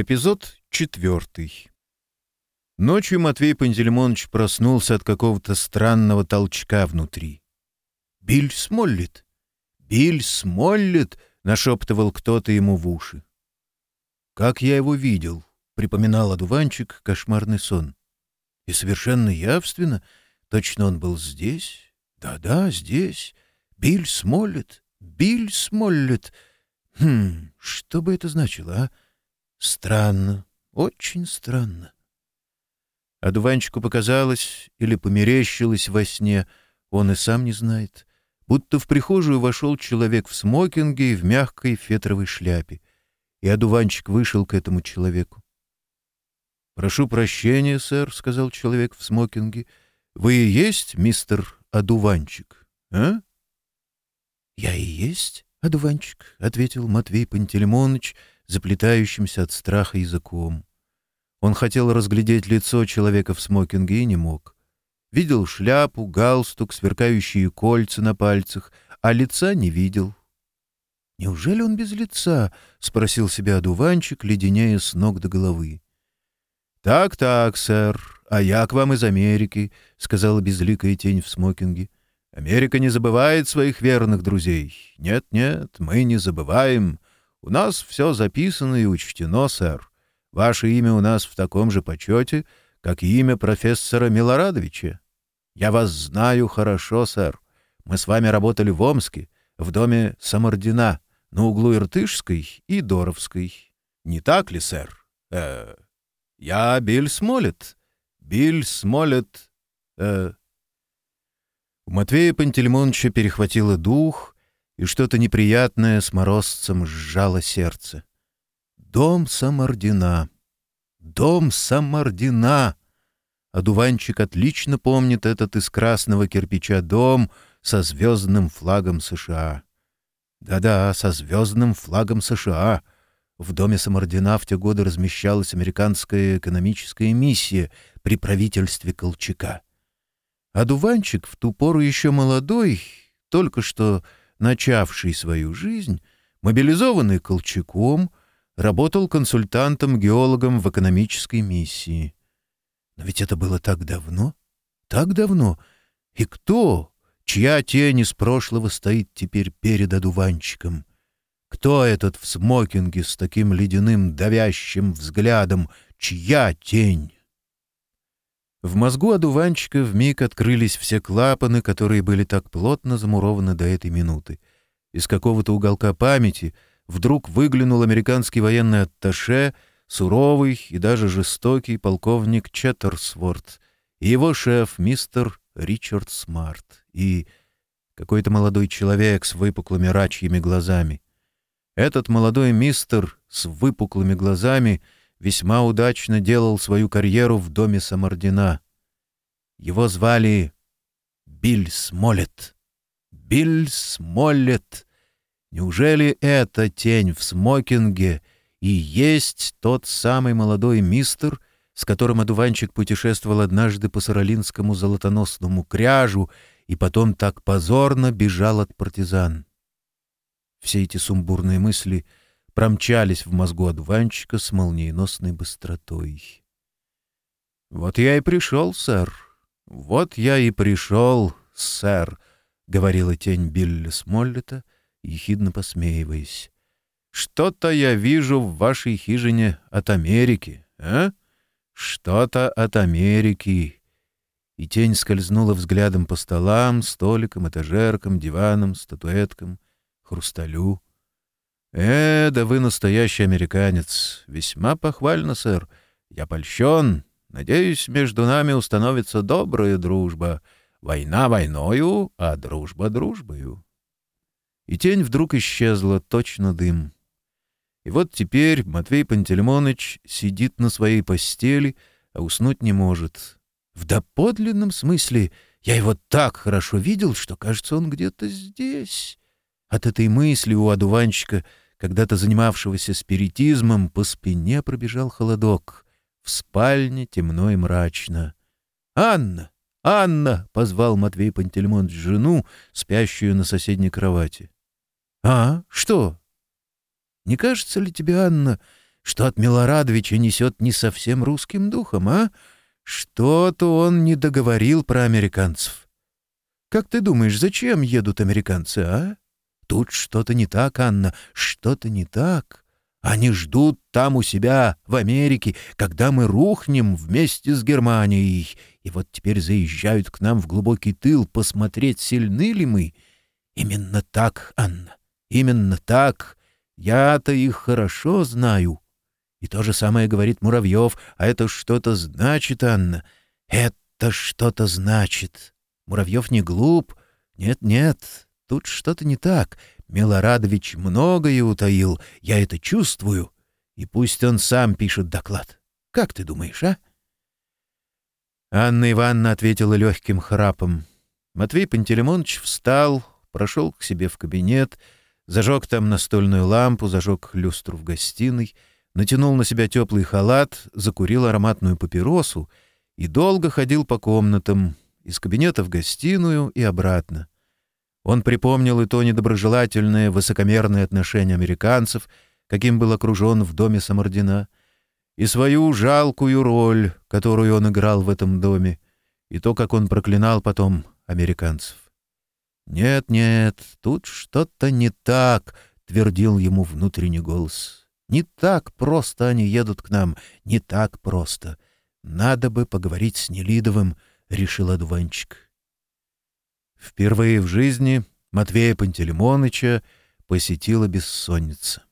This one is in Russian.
Эпизод 4. Ночью Матвей Пантелеймонович проснулся от какого-то странного толчка внутри. «Биль смоллит! Биль смоллит!» — нашептывал кто-то ему в уши. «Как я его видел!» — припоминал одуванчик кошмарный сон. «И совершенно явственно, точно он был здесь. Да-да, здесь. Биль смоллит! Биль смоллит! Хм, что бы это значило, а?» странно, очень странно. Одуванчику показалось, или померещилось во сне, он и сам не знает, будто в прихожую вошел человек в смокинге и в мягкой фетровой шляпе, и одуванчик вышел к этому человеку. «Прошу прощения, сэр», — сказал человек в смокинге, — «вы и есть мистер Одуванчик, а?» «Я и есть Одуванчик», — ответил Матвей Пантелеймоныч, — заплетающимся от страха языком. Он хотел разглядеть лицо человека в смокинге и не мог. Видел шляпу, галстук, сверкающие кольца на пальцах, а лица не видел. «Неужели он без лица?» — спросил себя одуванчик, леденея с ног до головы. «Так-так, сэр, а я к вам из Америки», — сказала безликая тень в смокинге. «Америка не забывает своих верных друзей. Нет-нет, мы не забываем. У нас все записано и учтено, сэр. Ваше имя у нас в таком же почете, как и имя профессора Милорадовича. Я вас знаю хорошо, сэр. Мы с вами работали в Омске, в доме Самардина, на углу Иртышской и Доровской. Не так ли, сэр? Э, я Биль Смолет. Биль Смолет. Э. У Матвея Пантельмоновича перехватило дух — и что-то неприятное с морозцем сжало сердце. Дом Самардина. Дом Самардина. Одуванчик отлично помнит этот из красного кирпича дом со звездным флагом США. Да-да, со звездным флагом США. В доме Самардина в те годы размещалась американская экономическая миссия при правительстве Колчака. Одуванчик в ту пору еще молодой, только что начавший свою жизнь, мобилизованный Колчаком, работал консультантом-геологом в экономической миссии. Но ведь это было так давно, так давно. И кто, чья тень из прошлого стоит теперь перед одуванчиком? Кто этот в смокинге с таким ледяным давящим взглядом? Чья тень? В мозгу одуванчика вмиг открылись все клапаны, которые были так плотно замурованы до этой минуты. Из какого-то уголка памяти вдруг выглянул американский военный атташе, суровый и даже жестокий полковник Четтерсворт, и его шеф мистер Ричард Смарт, и какой-то молодой человек с выпуклыми рачьими глазами. Этот молодой мистер с выпуклыми глазами — весьма удачно делал свою карьеру в доме Самардина. Его звали Биль Смолет. Биль Смолет. Неужели эта тень в смокинге и есть тот самый молодой мистер, с которым одуванчик путешествовал однажды по саралинскому золотоносному кряжу и потом так позорно бежал от партизан? Все эти сумбурные мысли — промчались в мозгу одуванчика с молниеносной быстротой. «Вот я и пришел, сэр. Вот я и пришел, сэр», — говорила тень Билли Смоллета, ехидно посмеиваясь. «Что-то я вижу в вашей хижине от Америки, а? Что-то от Америки». И тень скользнула взглядом по столам, столикам, этажеркам, диванам, статуэткам, хрусталю — «Э, да вы настоящий американец. Весьма похвально, сэр. Я польщен. Надеюсь, между нами установится добрая дружба. Война войною, а дружба дружбою». И тень вдруг исчезла, точно дым. И вот теперь Матвей Пантелеймоныч сидит на своей постели, а уснуть не может. В доподлинном смысле я его так хорошо видел, что, кажется, он где-то здесь. От этой мысли у одуванчика, когда-то занимавшегося спиритизмом, по спине пробежал холодок. В спальне темно и мрачно. «Анна! Анна!» — позвал Матвей Пантельмонт жену, спящую на соседней кровати. «А? Что?» «Не кажется ли тебе, Анна, что от Милорадовича несет не совсем русским духом, а? Что-то он не договорил про американцев. Как ты думаешь, зачем едут американцы, а?» Тут что-то не так, Анна, что-то не так. Они ждут там у себя, в Америке, когда мы рухнем вместе с Германией. И вот теперь заезжают к нам в глубокий тыл посмотреть, сильны ли мы. Именно так, Анна, именно так. Я-то их хорошо знаю. И то же самое говорит Муравьев. А это что-то значит, Анна. Это что-то значит. Муравьев не глуп. Нет-нет, Тут что-то не так. Милорадович многое утаил, я это чувствую. И пусть он сам пишет доклад. Как ты думаешь, а?» Анна Ивановна ответила легким храпом. Матвей Пантелеймонович встал, прошел к себе в кабинет, зажег там настольную лампу, зажег люстру в гостиной, натянул на себя теплый халат, закурил ароматную папиросу и долго ходил по комнатам, из кабинета в гостиную и обратно. Он припомнил и то недоброжелательное, высокомерное отношение американцев, каким был окружен в доме Самардина, и свою жалкую роль, которую он играл в этом доме, и то, как он проклинал потом американцев. «Нет-нет, тут что-то не так», — твердил ему внутренний голос. «Не так просто они едут к нам, не так просто. Надо бы поговорить с Нелидовым», — решил одуванчик. Впервые в жизни Матвея Пантелеймоныча посетила бессонница.